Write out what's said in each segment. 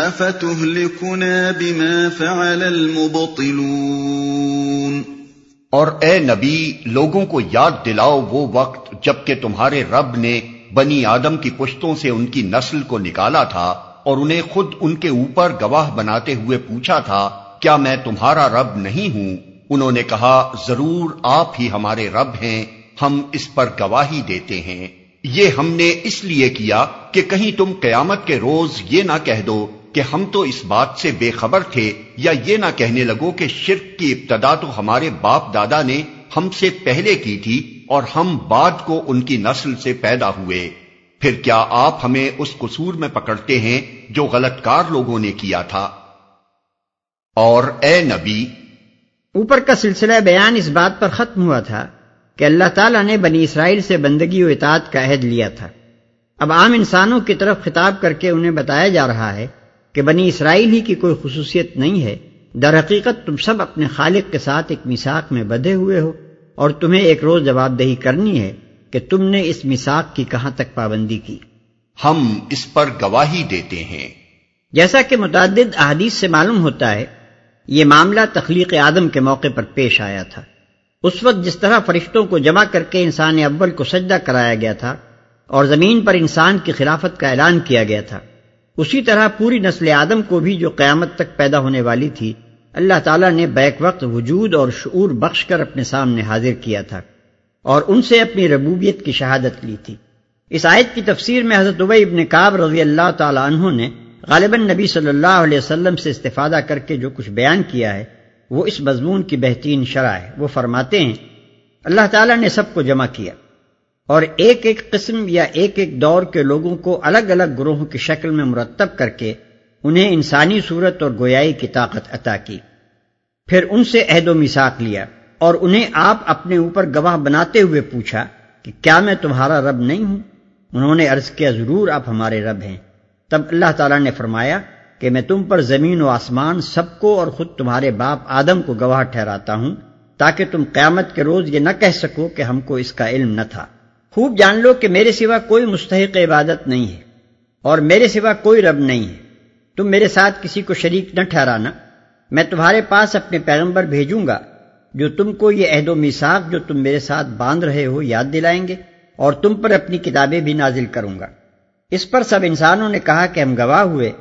أَفَتُهْلِكُنَا بِمَا فَعَلَ الْمُبْطِلُونَ اور اے نبی، لوگوں کو یاد دلاؤ وہ وقت جبکہ تمہارے رب نے بنی آدم کی پشتوں سے ان کی نسل کو نکالا تھا اور انہیں خود ان کے اوپر گواہ بناتے ہوئے پوچھا تھا، کیا میں تمہارا رب نہیں ہوں؟ انہوں نے کہا، ضرور آپ ہی ہمارے رب ہیں، ہم اس پر گواہی دیتے ہیں۔ یہ ہم نے اس لیے کیا کہ کہیں تم قیامت کے روز یہ نہ کہہ دو کہ ہم تو اس بات سے بے خبر تھے یا یہ نہ کہنے لگو کہ شرک کی ابتدا تو ہمارے باپ دادا نے ہم سے پہلے کی تھی اور ہم بعد کو ان کی نسل سے پیدا ہوئے۔ پھر کیا آپ ہمیں اس قصور میں پکڑتے ہیں جو غلط کار لوگوں نے کیا تھا؟ اور اے نبی، اوپر کا سلسلہ بیان اس بات پر ختم ہوا تھا کہ اللہ تعالیٰ نے بنی اسرائیل سے بندگی و اطاعت کا عہد لیا تھا۔ اب عام انسانوں کی طرف خطاب کر کے انہیں بتایا جا رہا ہے کہ بنی اسرائیل ہی کی کوئی خصوصیت نہیں ہے۔ در حقیقت تم سب اپنے خالق کے ساتھ ایک مساق میں بدھے ہوئے ہو اور تمہیں ایک روز جواب دہی کرنی ہے کہ تم نے اس مساق کی کہاں تک پابندی کی۔ ہم اس پر گواہی دیتے ہیں۔ جیسا کہ متعدد احادیث سے معلوم ہوتا ہے یہ معاملہ تخلیق آدم کے موقع پر پیش آیا تھا۔ اس وقت جس طرح فرشتوں کو جمع کر کے انسان اول کو سجدہ کرایا گیا تھا اور زمین پر انسان کی خلافت کا اعلان کیا گیا تھا۔ اسی طرح پوری نسل آدم کو بھی جو قیامت تک پیدا ہونے والی تھی، اللہ تعالیٰ نے بیک وقت وجود اور شعور بخش کر اپنے سامنے حاضر کیا تھا اور ان سے اپنی ربوبیت کی شہادت لی تھی۔ اس آیت کی تفسیر میں حضرت عبی ابن کعب رضی اللہ تعالیٰ عنہ نے غالباً نبی صلی اللہ علیہ وسلم سے استفادہ کر کے جو کچھ بیان کیا ہے، وہ اس مضمون کی بہترین شرح ہے۔ وہ فرماتے ہیں، اللہ تعالیٰ نے سب کو جمع کیا۔ اور ایک ایک قسم یا ایک ایک دور کے لوگوں کو الگ الگ گروہوں کی شکل میں مرتب کر کے انہیں انسانی صورت اور گویائی کی طاقت عطا کی۔ پھر ان سے عہد و مساق لیا اور انہیں آپ اپنے اوپر گواہ بناتے ہوئے پوچھا کہ کیا میں تمہارا رب نہیں ہوں؟ انہوں نے عرض کیا، ضرور آپ ہمارے رب ہیں۔ تب اللہ تعالیٰ نے فرمایا کہ میں تم پر زمین و آسمان سب کو اور خود تمہارے باپ آدم کو گواہ ٹھہراتا ہوں تاکہ تم قیامت کے روز یہ نہ کہہ سکو کہ ہم کو اس کا علم نہ تھا۔ خوب جان لو کہ میرے سوا کوئی مستحق عبادت نہیں ہے اور میرے سوا کوئی رب نہیں ہے۔ تم میرے ساتھ کسی کو شریک نہ ٹھہرانا۔ میں تمہارے پاس اپنے پیغمبر بھیجوں گا جو تم کو یہ عہد و میساق جو تم میرے ساتھ باندھ رہے ہو یاد دلائیں گے اور تم پر اپنی کتابیں بھی نازل کروں گا۔ اس پر سب انسانوں نے کہا کہ ہم گواہ ہوئے۔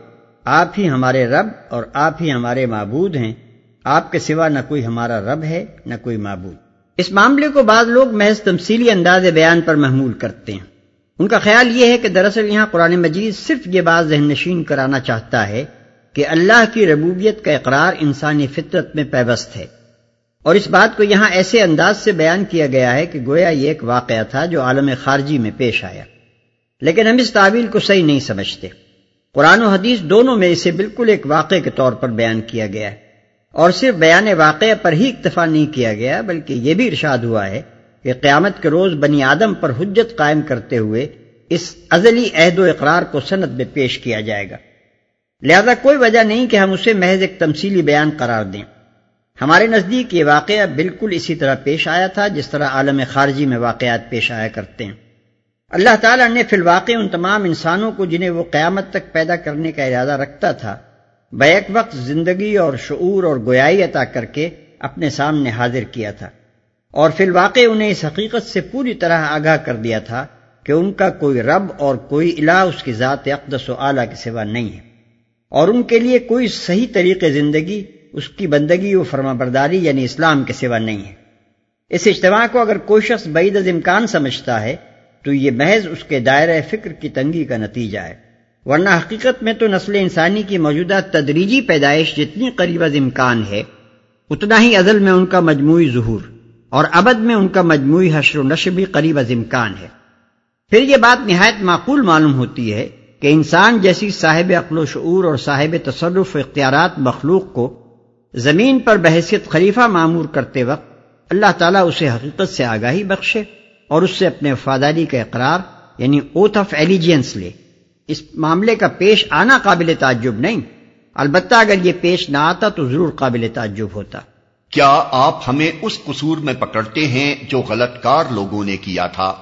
آپ ہی ہمارے رب اور آپ ہی ہمارے معبود ہیں۔ آپ کے سوا نہ کوئی ہمارا رب ہے، نہ کوئی معبود۔ اس معاملے کو بعض لوگ محض تمثیلی انداز بیان پر محمول کرتے ہیں۔ ان کا خیال یہ ہے کہ دراصل یہاں قرآن مجید صرف یہ بات ذہن نشین کرانا چاہتا ہے کہ اللہ کی ربوبیت کا اقرار انسانی فطرت میں پیوست ہے۔ اور اس بات کو یہاں ایسے انداز سے بیان کیا گیا ہے کہ گویا یہ ایک واقعہ تھا جو عالم خارجی میں پیش آیا۔ لیکن ہم اس تعویل کو صحیح نہیں سمجھتے۔ قرآن و حدیث دونوں میں اسے بالکل ایک واقعے کے طور پر بیان کیا گیا ہے۔ اور صرف بیان واقعہ پر ہی اکتفا نہیں کیا گیا، بلکہ یہ بھی ارشاد ہوا ہے کہ قیامت کے روز بنی آدم پر حجت قائم کرتے ہوئے اس ازلی عہد و اقرار کو سند میں پیش کیا جائے گا۔ لہذا کوئی وجہ نہیں کہ ہم اسے محض ایک تمثیلی بیان قرار دیں۔ ہمارے نزدیک یہ واقعہ بالکل اسی طرح پیش آیا تھا، جس طرح عالم خارجی میں واقعات پیش آیا کرتے ہیں۔ اللہ تعالیٰ نے فی الواقع ان تمام انسانوں کو جنہیں وہ قیامت تک پیدا کرنے کا ارادہ رکھتا تھا بیک وقت زندگی اور شعور اور گویائی عطا کر کے اپنے سامنے حاضر کیا تھا اور فی الواقع انہیں اس حقیقت سے پوری طرح آگاہ کر دیا تھا کہ ان کا کوئی رب اور کوئی الہ اس کی ذات اقدس و اعلیٰ کے سوا نہیں ہے اور ان کے لیے کوئی صحیح طریقے زندگی اس کی بندگی و فرما برداری یعنی اسلام کے سوا نہیں ہے۔ اس اجتماع کو اگر کوئی شخص بعید از امکان سمجھتا ہے تو یہ محض اس کے دائرہ فکر کی تنگی کا نتیجہ ہے۔ ورنہ حقیقت میں تو نسل انسانی کی موجودہ تدریجی پیدائش جتنی قریب از امکان ہے، اتنا ہی ازل میں ان کا مجموعی ظہور اور ابد میں ان کا مجموعی حشر و نشر بھی قریب از امکان ہے۔ پھر یہ بات نہایت معقول معلوم ہوتی ہے کہ انسان جیسی صاحب عقل و شعور اور صاحب تصرف و اختیارات مخلوق کو زمین پر بحثیت خلیفہ معمور کرتے وقت اللہ تعالیٰ اسے حقیقت سے آگاہی بخشے اور اس سے اپنے وفاداری کا اقرار یعنی اوتھ آف ایلیجینس لے۔ اس معاملے کا پیش آنا قابل تعجب نہیں۔ البتہ اگر یہ پیش نہ آتا تو ضرور قابل تعجب ہوتا۔ کیا آپ ہمیں اس قصور میں پکڑتے ہیں جو غلط کار لوگوں نے کیا تھا؟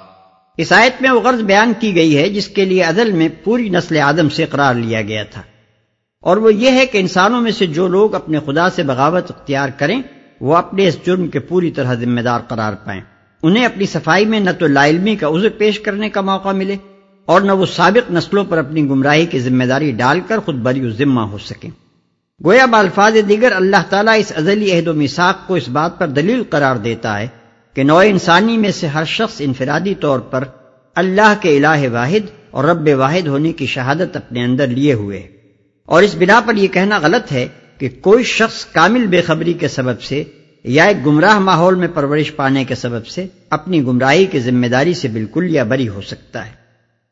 اس آیت میں وہ غرض بیان کی گئی ہے جس کے لیے عدل میں پوری نسل آدم سے قرار لیا گیا تھا۔ اور وہ یہ ہے کہ انسانوں میں سے جو لوگ اپنے خدا سے بغاوت اختیار کریں وہ اپنے اس جرم کے پوری طرح ذمہ دار قرار پائیں۔ انہیں اپنی صفائی میں نہ تو لائلمی کا عذر پیش کرنے کا موقع ملے۔ اور نہ وہ سابق نسلوں پر اپنی گمراہی کی ذمہ داری ڈال کر خود بری و ذمہ ہو سکیں۔ گویا بالفاظ دیگر اللہ تعالیٰ اس ازلی عہد و مساق کو اس بات پر دلیل قرار دیتا ہے کہ نوع انسانی میں سے ہر شخص انفرادی طور پر اللہ کے الہ واحد اور رب واحد ہونے کی شہادت اپنے اندر لیے ہوئے۔ اور اس بنا پر یہ کہنا غلط ہے کہ کوئی شخص کامل بے خبری کے سبب سے یا ایک گمراہ ماحول میں پرورش پانے کے سبب سے اپنی گمراہی کی ذمہ داری سے بالکل یا بری ہو سکتا ہے۔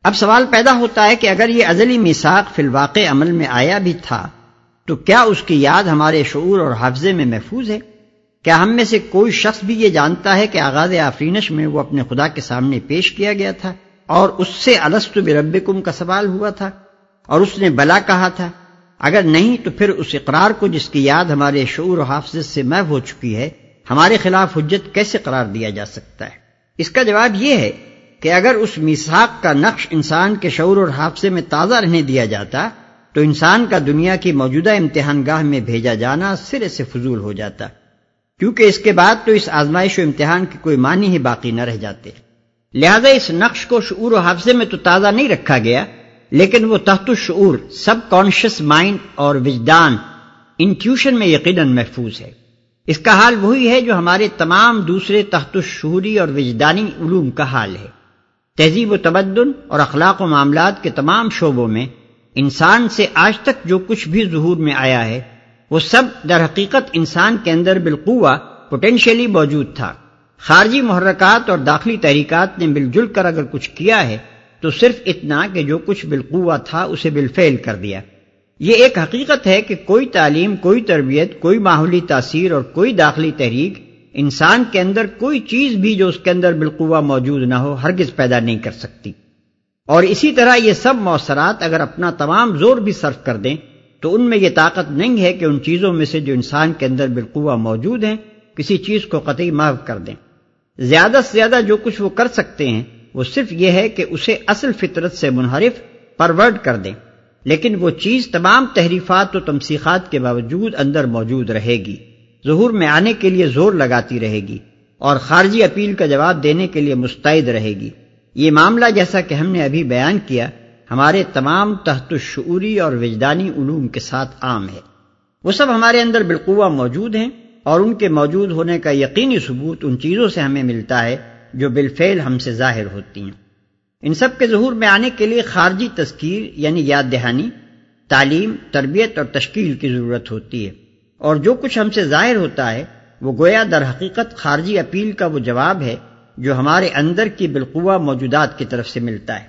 اب سوال پیدا ہوتا ہے کہ اگر یہ ازلی میساق فی الواقع عمل میں آیا بھی تھا، تو کیا اس کی یاد ہمارے شعور اور حافظے میں محفوظ ہے؟ کیا ہم میں سے کوئی شخص بھی یہ جانتا ہے کہ آغاز آفرینش میں وہ اپنے خدا کے سامنے پیش کیا گیا تھا اور اس سے السط بربکم کا سوال ہوا تھا اور اس نے بلا کہا تھا؟ اگر نہیں، تو پھر اس اقرار کو جس کی یاد ہمارے شعور و حافظ سے محو ہو چکی ہے، ہمارے خلاف حجت کیسے قرار دیا جا سکتا ہے؟ اس کا جواب یہ ہے کہ اگر اس میساق کا نقش انسان کے شعور اور حافظے میں تازہ رہنے دیا جاتا، تو انسان کا دنیا کی موجودہ امتحان گاہ میں بھیجا جانا سرے سے فضول ہو جاتا۔ کیونکہ اس کے بعد تو اس آزمائش و امتحان کے کوئی معنی ہی باقی نہ رہ جاتے۔ لہذا اس نقش کو شعور و حافظے میں تو تازہ نہیں رکھا گیا، لیکن وہ تحت الشعور سب کانشیس مائنڈ اور وجدان، انٹیوشن میں یقیناً محفوظ ہے۔ اس کا حال وہی ہے جو ہمارے تمام دوسرے تحت الشعوری اور وجدانی علوم کا حال ہے۔ تہذیب و تمدن اور اخلاق و معاملات کے تمام شعبوں میں انسان سے آج تک جو کچھ بھی ظہور میں آیا ہے، وہ سب در حقیقت انسان کے اندر بالقوا پوٹینشیلی موجود تھا۔ خارجی محرکات اور داخلی تحریکات نے مل جل کر اگر کچھ کیا ہے، تو صرف اتنا کہ جو کچھ بالقوا تھا اسے بالفعل کر دیا۔ یہ ایک حقیقت ہے کہ کوئی تعلیم، کوئی تربیت، کوئی ماحولی تاثیر اور کوئی داخلی تحریک انسان کے اندر کوئی چیز بھی جو اس کے اندر بالقوا موجود نہ ہو، ہرگز پیدا نہیں کر سکتی۔ اور اسی طرح یہ سب مؤثرات اگر اپنا تمام زور بھی صرف کر دیں، تو ان میں یہ طاقت نہیں ہے کہ ان چیزوں میں سے جو انسان کے اندر بالقوا موجود ہیں، کسی چیز کو قطعی محو کر دیں۔ زیادہ سے زیادہ جو کچھ وہ کر سکتے ہیں، وہ صرف یہ ہے کہ اسے اصل فطرت سے منحرف، پرورڈ کر دیں۔ لیکن وہ چیز تمام تحریفات و تمسیخات کے باوجود اندر موجود رہے گی۔ ظہور میں آنے کے لیے زور لگاتی رہے گی اور خارجی اپیل کا جواب دینے کے لیے مستعد رہے گی۔ یہ معاملہ جیسا کہ ہم نے ابھی بیان کیا، ہمارے تمام تحت الشعوری اور وجدانی علوم کے ساتھ عام ہے۔ وہ سب ہمارے اندر بالقوہ موجود ہیں اور ان کے موجود ہونے کا یقینی ثبوت ان چیزوں سے ہمیں ملتا ہے جو بالفعل ہم سے ظاہر ہوتی ہیں۔ ان سب کے ظہور میں آنے کے لیے خارجی تذکیر یعنی یاد دہانی، تعلیم، تربیت اور تشکیل کی ضرورت ہوتی ہے۔ اور جو کچھ ہم سے ظاہر ہوتا ہے، وہ گویا در حقیقت خارجی اپیل کا وہ جواب ہے، جو ہمارے اندر کی بالقوہ موجودات کی طرف سے ملتا ہے۔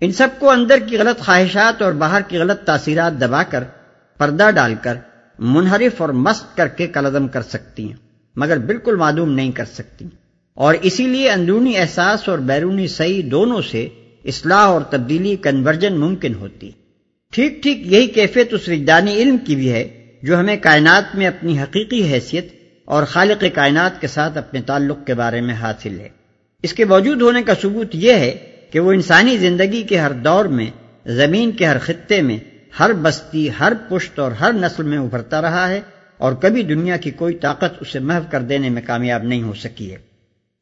ان سب کو اندر کی غلط خواہشات اور باہر کی غلط تاثیرات دبا کر، پردہ ڈال کر منحرف اور مست کر کے کلدم کر سکتی ہیں، مگر بالکل معلوم نہیں کر سکتی۔ اور اسی لیے اندرونی احساس اور بیرونی صحیح دونوں سے اصلاح اور تبدیلی کنورجن ممکن ہوتی۔ ٹھیک ٹھیک، یہی کیفیت اس وجدانی علم کی بھی ہے جو ہمیں کائنات میں اپنی حقیقی حیثیت اور خالق کائنات کے ساتھ اپنے تعلق کے بارے میں حاصل ہے۔ اس کے موجود ہونے کا ثبوت یہ ہے کہ وہ انسانی زندگی کے ہر دور میں، زمین کے ہر خطے میں، ہر بستی، ہر پشت اور ہر نسل میں ابھرتا رہا ہے اور کبھی دنیا کی کوئی طاقت اسے محو کر دینے میں کامیاب نہیں ہو سکی ہے۔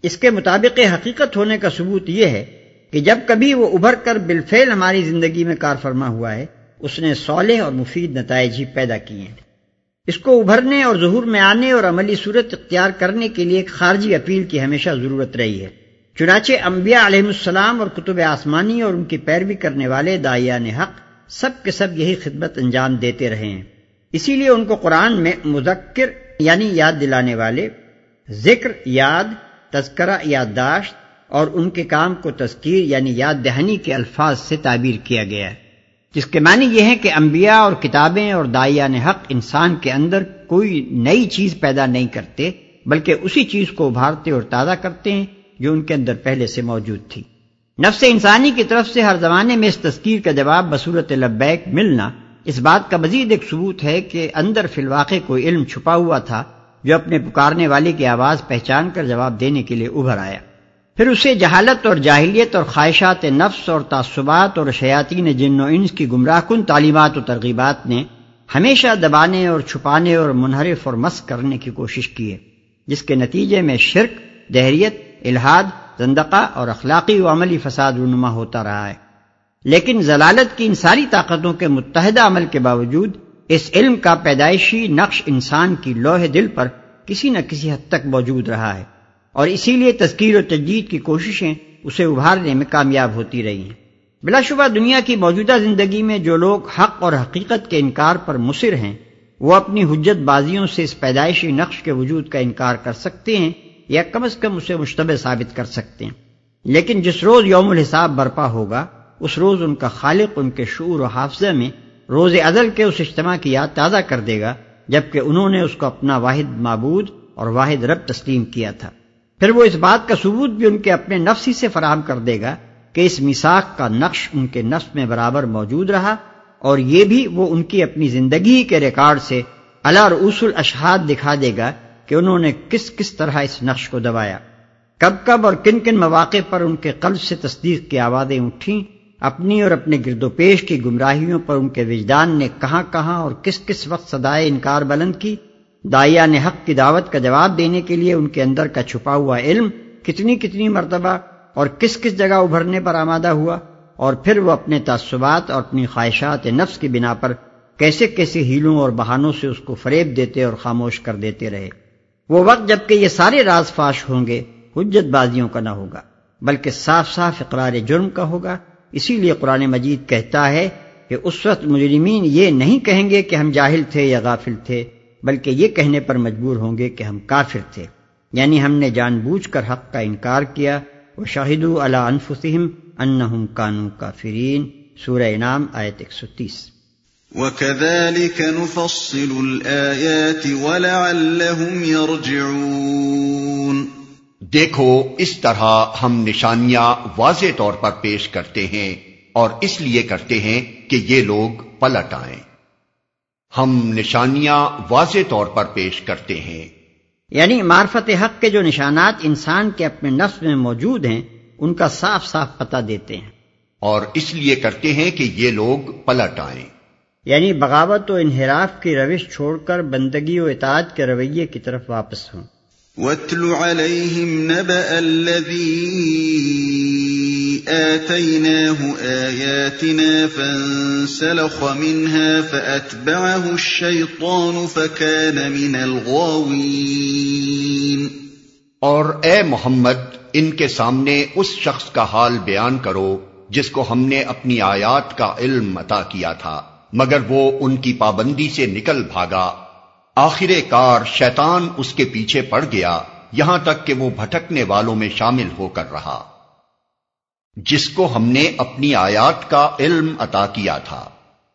اس کے مطابق حقیقت ہونے کا ثبوت یہ ہے کہ جب کبھی وہ ابھر کر بالفعل ہماری زندگی میں کار فرما ہوا ہے، اس نے صالح اور مفید نتائج ہی پیدا کیے ہیں۔ اس کو ابھرنے اور ظہور میں آنے اور عملی صورت اختیار کرنے کے لیے ایک خارجی اپیل کی ہمیشہ ضرورت رہی ہے۔ چنانچہ انبیاء علیہ السلام اور کتب آسمانی اور ان کی پیروی کرنے والے دائیان حق سب کے سب یہی خدمت انجام دیتے رہے ہیں۔ اسی لیے ان کو قرآن میں مذکر یعنی یاد دلانے والے، ذکر، یاد، تذکرہ یادداشت اور ان کے کام کو تذکیر یعنی یاد دہانی کے الفاظ سے تعبیر کیا گیا ہے۔ جس کے معنی یہ ہے کہ انبیاء اور کتابیں اور دائیان حق انسان کے اندر کوئی نئی چیز پیدا نہیں کرتے، بلکہ اسی چیز کو ابھارتے اور تازہ کرتے ہیں جو ان کے اندر پہلے سے موجود تھی۔ نفس انسانی کی طرف سے ہر زمانے میں اس تذکیر کا جواب بصورت لبیک ملنا اس بات کا مزید ایک ثبوت ہے کہ اندر فی الواقع کوئی علم چھپا ہوا تھا جو اپنے پکارنے والے کی آواز پہچان کر جواب دینے کے لیے ابھر آیا۔ پھر اسے جہالت اور جاہلیت اور خواہشات نفس اور تعصبات اور شیاطین جن و انس کی گمراہ کن تعلیمات و ترغیبات نے ہمیشہ دبانے اور چھپانے اور منحرف اور مس کرنے کی کوشش کی ہے، جس کے نتیجے میں شرک، دہریت الحاد زندقہ اور اخلاقی و عملی فساد رونما ہوتا رہا ہے۔ لیکن ضلالت کی ان ساری طاقتوں کے متحدہ عمل کے باوجود اس علم کا پیدائشی نقش انسان کی لوہ دل پر کسی نہ کسی حد تک موجود رہا ہے۔ اور اسی لیے تذکیر و تجدید کی کوششیں اسے ابھارنے میں کامیاب ہوتی رہی ہیں۔ بلا شبہ دنیا کی موجودہ زندگی میں جو لوگ حق اور حقیقت کے انکار پر مصر ہیں، وہ اپنی حجت بازیوں سے اس پیدائشی نقش کے وجود کا انکار کر سکتے ہیں یا کم از کم اسے مشتبہ ثابت کر سکتے ہیں۔ لیکن جس روز یوم الحساب برپا ہوگا، اس روز ان کا خالق، ان کے شعور و حافظہ میں روز عدل کے اس اجتماع کی یاد تازہ کر دے گا، جبکہ انہوں نے اس کو اپنا واحد معبود اور واحد رب تسلیم کیا تھا۔ پھر وہ اس بات کا ثبوت بھی ان کے اپنے نفس ہی سے فراہم کر دے گا کہ اس مساق کا نقش ان کے نفس میں برابر موجود رہا اور یہ بھی وہ ان کی اپنی زندگی کے ریکارڈ سے اللہ رؤوس الاشہاد دکھا دے گا کہ انہوں نے کس کس طرح اس نقش کو دبایا۔ کب کب اور کن کن مواقع پر ان کے قلب سے تصدیق کی آوازیں اٹھیں، اپنی اور اپنے گرد و پیش کی گمراہیوں پر ان کے وجدان نے کہاں کہاں اور کس کس وقت صدائے انکار بلند کی۔ دائیا نے حق کی دعوت کا جواب دینے کے لیے ان کے اندر کا چھپا ہوا علم کتنی کتنی مرتبہ اور کس کس جگہ ابھرنے پر آمادہ ہوا اور پھر وہ اپنے تعصبات اور اپنی خواہشات نفس کی بنا پر کیسے کیسے ہیلوں اور بہانوں سے اس کو فریب دیتے اور خاموش کر دیتے رہے۔ وہ وقت جبکہ یہ سارے راز فاش ہوں گے، حجت بازیوں کا نہ ہوگا، بلکہ صاف صاف اقرار جرم کا ہوگا۔ اسی لیے قرآن مجید کہتا ہے کہ اس وقت مجرمین یہ نہیں کہیں گے کہ ہم جاہل تھے یا غافل تھے۔ بلکہ یہ کہنے پر مجبور ہوں گے کہ ہم کافر تھے۔ یعنی ہم نے جان بوجھ کر حق کا انکار کیا۔ وہ شاہد اللہ انفسم ان کانو کافرین سورہ انعام آیت ایک سو تیس۔ وَكَذَلِكَ نُفَصِّلُ الْآيَاتِ وَلَعَلَّهُمْ يَرْجِعُونَ۔ دیکھو اس طرح ہم نشانیاں واضح طور پر پیش کرتے ہیں اور اس لیے کرتے ہیں کہ یہ لوگ پلٹ آئیں۔ ہم نشانیاں واضح طور پر پیش کرتے ہیں۔ یعنی معرفت حق کے جو نشانات انسان کے اپنے نفس میں موجود ہیں ان کا صاف صاف پتہ دیتے ہیں۔ اور اس لیے کرتے ہیں کہ یہ لوگ پلٹ آئیں۔ یعنی بغاوت و انحراف کی روش چھوڑ کر بندگی و اطاعت کے رویے کی طرف واپس ہوں۔ وَاتْلُ عَلَيْهِمْ نَبَأَ الَّذِي آتَيْنَاهُ آيَاتِنَا فَانْسَلَخَ مِنْهَا فَأَتْبَعَهُ الشَّيْطَانُ فَكَانَ مِنَ الْغَاوِينَ. اور اے محمد، ان کے سامنے اس شخص کا حال بیان کرو جس کو ہم نے اپنی آیات کا علم عطا کیا تھا، مگر وہ ان کی پابندی سے نکل بھاگا۔ آخر کار شیطان اس کے پیچھے پڑ گیا، یہاں تک کہ وہ بھٹکنے والوں میں شامل ہو کر رہا۔ جس کو ہم نے اپنی آیات کا علم عطا کیا تھا۔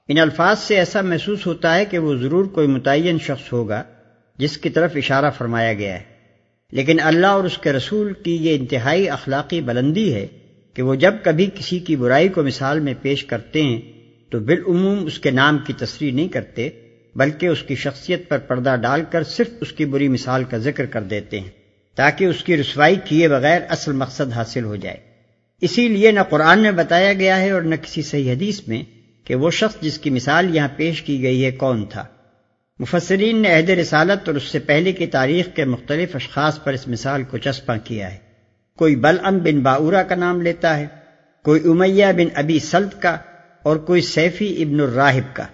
ان الفاظ سے ایسا محسوس ہوتا ہے کہ وہ ضرور کوئی متعین شخص ہوگا، جس کی طرف اشارہ فرمایا گیا ہے۔ لیکن اللہ اور اس کے رسول کی یہ انتہائی اخلاقی بلندی ہے کہ وہ جب کبھی کسی کی برائی کو مثال میں پیش کرتے ہیں، تو بالعموم اس کے نام کی تصریح نہیں کرتے۔ بلکہ اس کی شخصیت پر پردہ ڈال کر صرف اس کی بری مثال کا ذکر کر دیتے ہیں، تاکہ اس کی رسوائی کیے بغیر اصل مقصد حاصل ہو جائے۔ اسی لیے نہ قرآن میں بتایا گیا ہے اور نہ کسی صحیح حدیث میں کہ وہ شخص جس کی مثال یہاں پیش کی گئی ہے کون تھا۔ مفسرین نے عہد رسالت اور اس سے پہلے کی تاریخ کے مختلف اشخاص پر اس مثال کو چسپاں کیا ہے۔ کوئی بلعم بن باورا کا نام لیتا ہے، کوئی امیہ بن ابی سلط کا اور کوئی سیفی ابن الراہب کا۔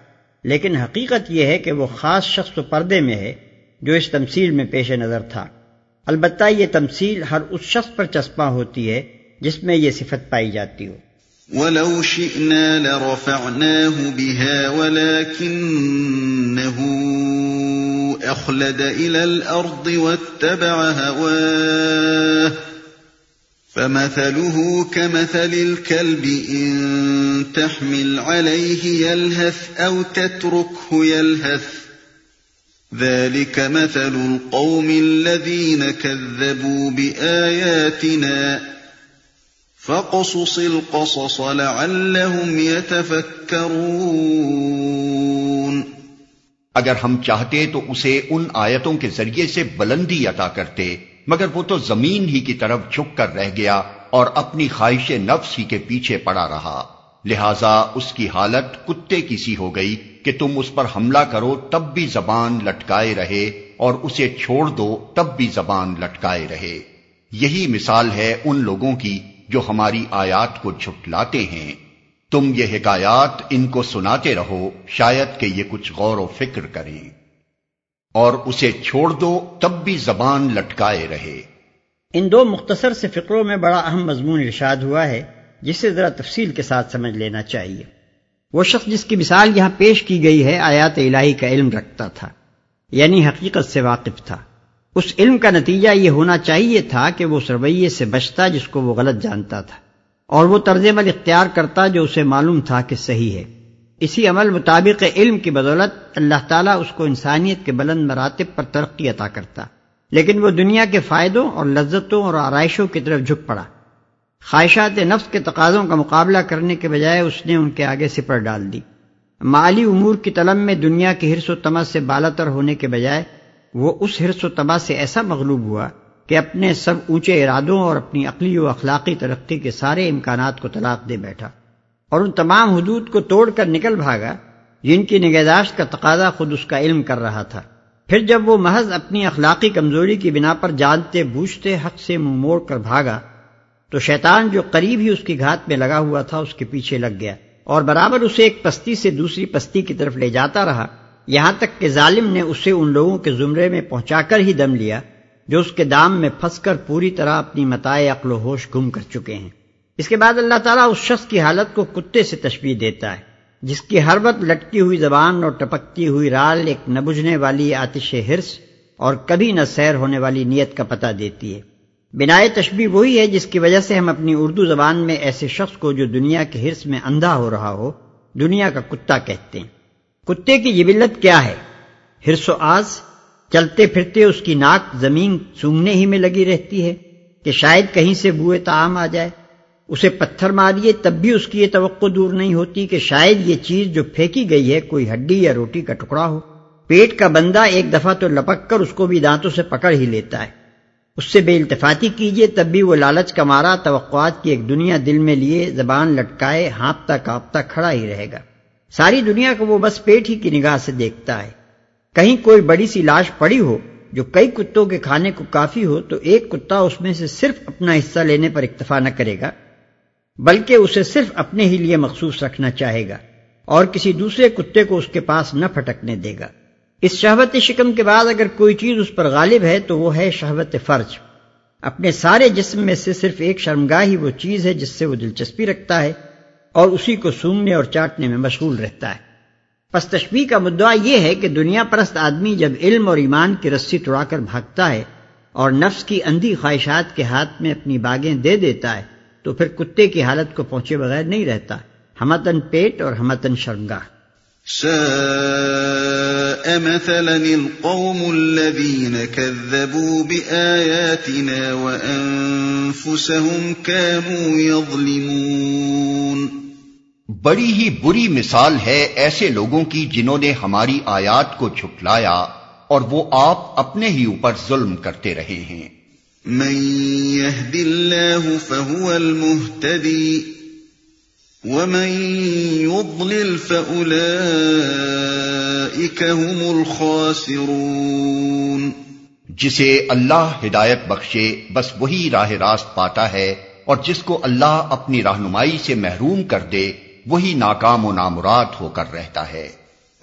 لیکن حقیقت یہ ہے کہ وہ خاص شخص و پردے میں ہے جو اس تمثیل میں پیش نظر تھا۔ البتہ یہ تمثیل ہر اس شخص پر چسپاں ہوتی ہے جس میں یہ صفت پائی جاتی ہو۔ وَلَوْ شِئْنَا لَرَفَعْنَاهُ بِهَا وَلَكِنَّهُ أَخْلَدَ إِلَى الْأَرْضِ وَاتَّبَعَ هَوَاهُ فَمَثَلُهُ كَمَثَلِ الْكَلْبِ إِن تَحْمِلْ عَلَيْهِ يَلْهَثْ أَوْ تَتْرُكْهُ يَلْهَثْ. ذَلِكَ مَثَلُ الْقَوْمِ الَّذِينَ كَذَّبُوا بِآيَاتِنَا. فَقَصُصِ الْقَصَصَ لَعَلَّهُمْ يَتَفَكَّرُونَ. اگر ہم چاہتے تو اسے ان آیتوں کے ذریعے سے بلندی عطا کرتے۔ مگر وہ تو زمین ہی کی طرف جھک کر رہ گیا اور اپنی خواہش نفس ہی کے پیچھے پڑا رہا۔ لہذا اس کی حالت کتے کی سی ہو گئی کہ تم اس پر حملہ کرو تب بھی زبان لٹکائے رہے اور اسے چھوڑ دو تب بھی زبان لٹکائے رہے۔ یہی مثال ہے ان لوگوں کی جو ہماری آیات کو جھٹلاتے ہیں۔ تم یہ حکایات ان کو سناتے رہو، شاید کہ یہ کچھ غور و فکر کریں۔ اور اسے چھوڑ دو تب بھی زبان لٹکائے رہے۔ ان دو مختصر سے فقروں میں بڑا اہم مضمون ارشاد ہوا ہے، جسے ذرا تفصیل کے ساتھ سمجھ لینا چاہیے۔ وہ شخص جس کی مثال یہاں پیش کی گئی ہے آیات الہی کا علم رکھتا تھا یعنی حقیقت سے واقف تھا۔ اس علم کا نتیجہ یہ ہونا چاہیے تھا کہ وہ اس رویے سے بچتا جس کو وہ غلط جانتا تھا، اور وہ طرز عمل اختیار کرتا جو اسے معلوم تھا کہ صحیح ہے۔ اسی عمل مطابق علم کی بدولت اللہ تعالیٰ اس کو انسانیت کے بلند مراتب پر ترقی عطا کرتا۔ لیکن وہ دنیا کے فائدوں اور لذتوں اور آرائشوں کی طرف جھک پڑا۔ خواہشات نفس کے تقاضوں کا مقابلہ کرنے کے بجائے اس نے ان کے آگے سپر ڈال دی۔ مالی امور کی طلب میں دنیا کے حرص و تما سے بالاتر ہونے کے بجائے وہ اس حرص و تما سے ایسا مغلوب ہوا کہ اپنے سب اونچے ارادوں اور اپنی عقلی و اخلاقی ترقی کے سارے امکانات کو طلاق دے بیٹھا۔ اور ان تمام حدود کو توڑ کر نکل بھاگا، جن کی نگہداشت کا تقاضا خود اس کا علم کر رہا تھا۔ پھر جب وہ محض اپنی اخلاقی کمزوری کی بنا پر جانتے، بوجھتے، حق سے منہ موڑ کر بھاگا، تو شیطان جو قریب ہی اس کی گھات میں لگا ہوا تھا، اس کے پیچھے لگ گیا۔ اور برابر اسے ایک پستی سے دوسری پستی کی طرف لے جاتا رہا۔ یہاں تک کہ ظالم نے اسے ان لوگوں کے زمرے میں پہنچا کر ہی دم لیا، جو اس کے دام میں پھنس کر پوری طرح اپنی متائے عقل و ہوش گم کر چکے ہیں۔ اس کے بعد اللہ تعالیٰ اس شخص کی حالت کو کتے سے تشبیح دیتا ہے، جس کی ہر وقت لٹکی ہوئی زبان اور ٹپکتی ہوئی رال ایک نہ بجھنے والی آتش ہرس اور کبھی نہ سیر ہونے والی نیت کا پتہ دیتی ہے۔ بنا تشبیح وہی ہے جس کی وجہ سے ہم اپنی اردو زبان میں ایسے شخص کو جو دنیا کے ہرس میں اندھا ہو رہا ہو، دنیا کا کتا کہتے ہیں۔ کتے کی جبلت کیا ہے؟ ہرس و آز، چلتے پھرتے اس کی ناک زمین سونگنے ہی میں لگی رہتی ہے کہ شاید کہیں سے بوئے تعام آ جائے۔ اسے پتھر ماریے، تب بھی اس کی یہ توقع دور نہیں ہوتی کہ شاید یہ چیز جو پھینکی گئی ہے کوئی ہڈی یا روٹی کا ٹکڑا ہو۔ پیٹ کا بندہ ایک دفعہ تو لپک کر اس کو بھی دانتوں سے پکڑ ہی لیتا ہے۔ اس سے بے التفاتی کیجیے تب بھی وہ لالچ کا مارا، توقعات کی ایک دنیا دل میں لیے زبان لٹکائے، ہانپتا کاپتا کھڑا ہی رہے گا۔ ساری دنیا کو وہ بس پیٹ ہی کی نگاہ سے دیکھتا ہے۔ کہیں کوئی بڑی سی لاش پڑی ہو، جو کئی کتوں کے کھانے کو کافی ہو، تو ایک کتا اس میں سے صرف اپنا حصہ لینے پر اکتفا نہ کرے گا۔ بلکہ اسے صرف اپنے ہی لیے مخصوص رکھنا چاہے گا اور کسی دوسرے کتے کو اس کے پاس نہ پھٹکنے دے گا۔ اس شہوت شکم کے بعد اگر کوئی چیز اس پر غالب ہے تو وہ ہے شہوت فرج۔ اپنے سارے جسم میں سے صرف ایک شرمگاہ ہی وہ چیز ہے جس سے وہ دلچسپی رکھتا ہے اور اسی کو سونگنے اور چاٹنے میں مشغول رہتا ہے۔ پس تشبیح کا مدعا یہ ہے کہ دنیا پرست آدمی جب علم اور ایمان کی رسی توڑا کر بھاگتا ہے اور نفس کی اندھی خواہشات کے ہاتھ میں اپنی باغیں دے دیتا ہے تو پھر کتے کی حالت کو پہنچے بغیر نہیں رہتا۔ ہمتن پیٹ اور ہمتن شرمگاہ۔ ساء مثلا القوم الذين كذبوا بآياتنا وأنفسهم كانوا يظلمون۔ بڑی ہی بری مثال ہے ایسے لوگوں کی جنہوں نے ہماری آیات کو چھٹلایا اور وہ آپ اپنے ہی اوپر ظلم کرتے رہے ہیں۔ من يهد الله فهو المهتدي ومن يضلل فأولئك هم الخاسرون جسے اللہ ہدایت بخشے، بس وہی راہ راست پاتا ہے، اور جس کو اللہ اپنی رہنمائی سے محروم کر دے، وہی ناکام و نامراد ہو کر رہتا ہے۔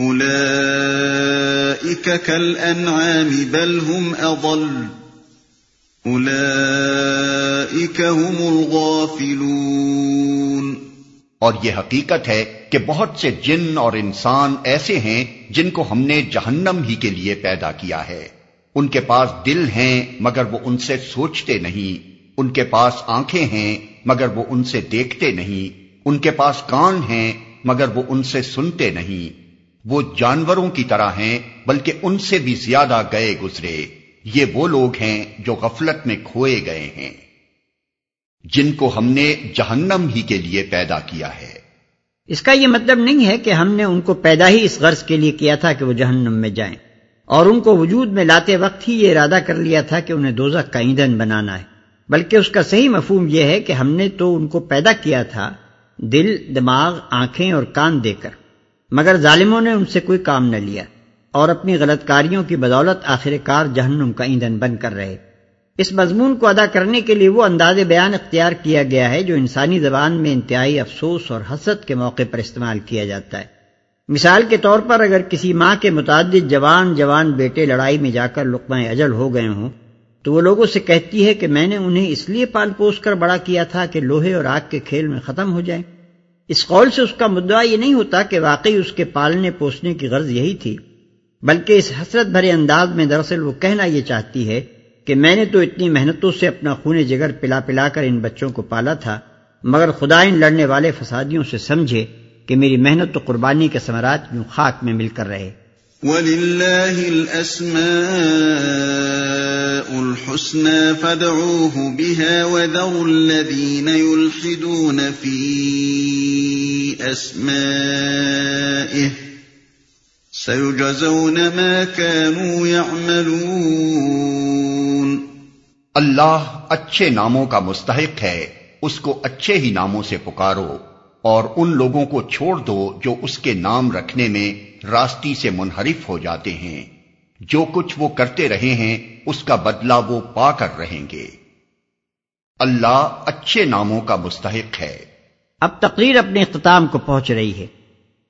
أولئك كالأنعام بل هم أضل أولئك هم الغافلون اور یہ حقیقت ہے کہ بہت سے جن اور انسان ایسے ہیں جن کو ہم نے جہنم ہی کے لیے پیدا کیا ہے۔ ان کے پاس دل ہیں مگر وہ ان سے سوچتے نہیں۔ ان کے پاس آنکھیں ہیں مگر وہ ان سے دیکھتے نہیں۔ ان کے پاس کان ہیں مگر وہ ان سے سنتے نہیں۔ وہ جانوروں کی طرح ہیں، بلکہ ان سے بھی زیادہ گئے گزرے۔ یہ وہ لوگ ہیں جو غفلت میں کھوئے گئے ہیں۔ جن کو ہم نے جہنم ہی کے لیے پیدا کیا ہے۔ اس کا یہ مطلب نہیں ہے کہ ہم نے ان کو پیدا ہی اس غرض کے لیے کیا تھا کہ وہ جہنم میں جائیں۔ اور ان کو وجود میں لاتے وقت ہی یہ ارادہ کر لیا تھا کہ انہیں دوزخ کا ایندھن بنانا ہے۔ بلکہ اس کا صحیح مفہوم یہ ہے کہ ہم نے تو ان کو پیدا کیا تھا، دل، دماغ، آنکھیں اور کان دے کر۔ مگر ظالموں نے ان سے کوئی کام نہ لیا اور اپنی غلط کاریوں کی بدولت آخر کار جہنم کا ایندھن بن کر رہے۔ اس مضمون کو ادا کرنے کے لیے وہ انداز بیان اختیار کیا گیا ہے جو انسانی زبان میں انتہائی افسوس اور حسد کے موقع پر استعمال کیا جاتا ہے۔ مثال کے طور پر اگر کسی ماں کے متعدد جوان جوان بیٹے لڑائی میں جا کر لقمہ اجل ہو گئے ہوں تو وہ لوگوں سے کہتی ہے کہ میں نے انہیں اس لیے پال پوس کر بڑا کیا تھا کہ لوہے اور آگ کے کھیل میں ختم ہو جائیں۔ اس قول سے اس کا مدعا یہ نہیں ہوتا کہ واقعی اس کے پالنے پوسنے کی غرض یہی تھی، بلکہ اس حسرت بھرے انداز میں دراصل وہ کہنا یہ چاہتی ہے کہ میں نے تو اتنی محنتوں سے اپنا خون جگر پلا پلا کر ان بچوں کو پالا تھا، مگر خدا ان لڑنے والے فسادیوں سے سمجھے کہ میری محنت و قربانی کے ثمرات یوں خاک میں مل کر رہے۔ وَلِلَّهِ الْأَسْمَاءُ الْحُسْنَى فَادْعُوهُ بِهَا وَذَرُوا الَّذِينَ يُلْحِدُونَ فِي أَسْمَائِهِ سَيُجَزَوْنَ مَا كَانُوا يَعْمَلُونَ اللہ اچھے ناموں کا مستحق ہے، اس کو اچھے ہی ناموں سے پکارو اور ان لوگوں کو چھوڑ دو جو اس کے نام رکھنے میں راستی سے منحرف ہو جاتے ہیں۔ جو کچھ وہ کرتے رہے ہیں، اس کا بدلہ وہ پا کر رہیں گے۔ اللہ اچھے ناموں کا مستحق ہے۔ اب تقریر اپنے اختتام کو پہنچ رہی ہے۔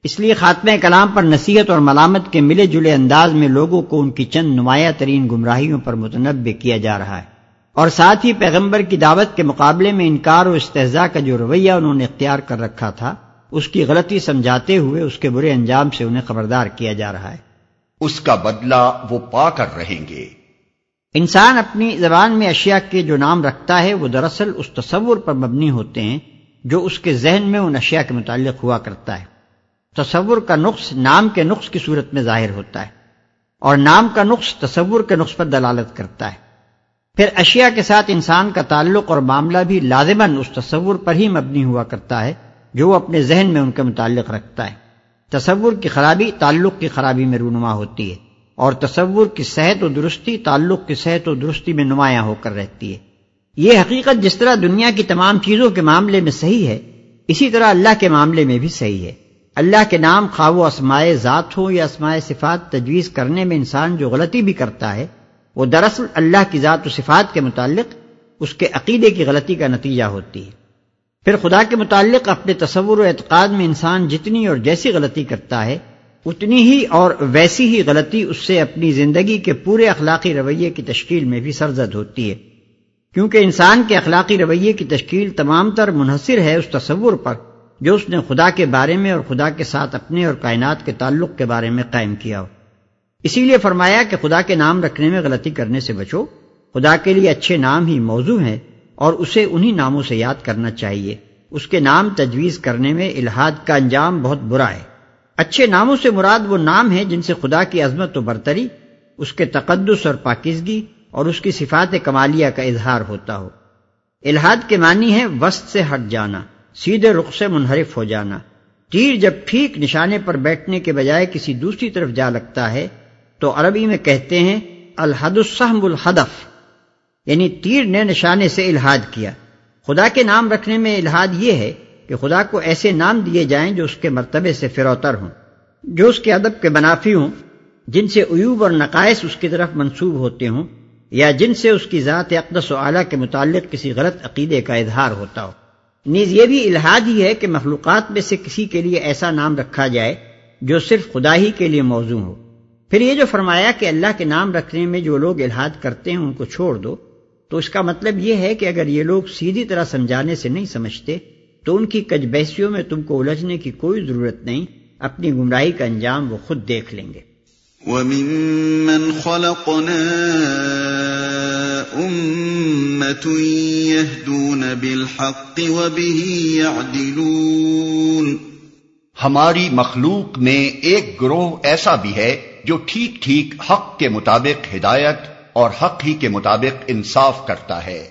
اس لیے خاتمہ کلام پر نصیحت اور ملامت کے ملے جلے انداز میں لوگوں کو ان کی چند نمایاں ترین گمراہیوں پر متنوع کیا جا رہا ہے۔ اور ساتھ ہی پیغمبر کی دعوت کے مقابلے میں انکار و استحضاء کا جو رویہ انہوں نے اختیار کر رکھا تھا، اس کی غلطی سمجھاتے ہوئے اس کے برے انجام سے انہیں خبردار کیا جا رہا ہے۔ اس کا بدلہ وہ پا کر رہیں گے۔ انسان اپنی زبان میں اشیاء کے جو نام رکھتا ہے، وہ دراصل اس تصور پر مبنی ہوتے ہیں جو اس کے ذہن میں ان اشیاء کے متعلق ہوا کرتا ہے۔ تصور کا نقص نام کے نقص کی صورت میں ظاہر ہوتا ہے اور نام کا نقص تصور کے نقص پر دلالت کرتا ہے۔ پھر اشیاء کے ساتھ انسان کا تعلق اور معاملہ بھی لازماً اس تصور پر ہی مبنی ہوا کرتا ہے جو وہ اپنے ذہن میں ان کے متعلق رکھتا ہے۔ تصور کی خرابی تعلق کی خرابی میں رونما ہوتی ہے اور تصور کی صحت و درستی تعلق کی صحت و درستی میں نمایاں ہو کر رہتی ہے۔ یہ حقیقت جس طرح دنیا کی تمام چیزوں کے معاملے میں صحیح ہے، اسی طرح اللہ کے معاملے میں بھی صحیح ہے۔ اللہ کے نام خواہ و اسمائے ذات ہو یا اسمائے صفات تجویز کرنے میں انسان جو غلطی بھی کرتا ہے، وہ دراصل اللہ کی ذات و صفات کے متعلق اس کے عقیدے کی غلطی کا نتیجہ ہوتی ہے۔ پھر خدا کے متعلق اپنے تصور و اعتقاد میں انسان جتنی اور جیسی غلطی کرتا ہے، اتنی ہی اور ویسی ہی غلطی اس سے اپنی زندگی کے پورے اخلاقی رویے کی تشکیل میں بھی سرزد ہوتی ہے۔ کیونکہ انسان کے اخلاقی رویے کی تشکیل تمام تر منحصر ہے اس تصور پر جو اس نے خدا کے بارے میں اور خدا کے ساتھ اپنے اور کائنات کے تعلق کے بارے میں قائم کیا ہو۔ اسی لیے فرمایا کہ خدا کے نام رکھنے میں غلطی کرنے سے بچو۔ خدا کے لیے اچھے نام ہی موضوع ہیں۔ اور اسے انہی ناموں سے یاد کرنا چاہیے۔ اس کے نام تجویز کرنے میں الہاد کا انجام بہت برا ہے۔ اچھے ناموں سے مراد وہ نام ہیں جن سے خدا کی عظمت و برتری، اس کے تقدس اور پاکیزگی اور اس کی صفات کمالیہ کا اظہار ہوتا ہو۔ الہاد کے معنی ہے وسط سے ہٹ جانا، سیدھے رخ سے منحرف ہو جانا۔ تیر جب ٹھیک نشانے پر بیٹھنے کے بجائے کسی دوسری طرف جا لگتا ہے، تو عربی میں کہتے ہیں الحد السحم الحدف۔ یعنی تیر نے نشانے سے الحاد کیا۔ خدا کے نام رکھنے میں الحاد یہ ہے کہ خدا کو ایسے نام دیے جائیں جو اس کے مرتبے سے فروتر ہوں، جو اس کے ادب کے منافی ہوں، جن سے عیوب اور نقائص اس کی طرف منسوب ہوتے ہوں، یا جن سے اس کی ذات اقدس و اعلیٰ کے متعلق کسی غلط عقیدے کا اظہار ہوتا ہو۔ نیز یہ بھی الحاد ہی ہے کہ مخلوقات میں سے کسی کے لیے ایسا نام رکھا جائے جو صرف خدا ہی کے لیے موضوع ہو۔ پھر یہ جو فرمایا کہ اللہ کے نام رکھنے میں جو لوگ الحاد کرتے ہیں، ان کو چھوڑ دو تو اس کا مطلب یہ ہے کہ اگر یہ لوگ سیدھی طرح سمجھانے سے نہیں سمجھتے تو ان کی کج بحثیوں میں تم کو الجھنے کی کوئی ضرورت نہیں اپنی گمراہی کا انجام وہ خود دیکھ لیں گے۔ وَمِمَّنْ خَلَقْنَا أُمَّةٌ يَهْدُونَ بِالْحَقِّ وَبِهِ يَعْدِلُونَ۔ ہماری مخلوق میں ایک گروہ ایسا بھی ہے جو ٹھیک ٹھیک حق کے مطابق ہدایت اور حق ہی کے مطابق انصاف کرتا ہے۔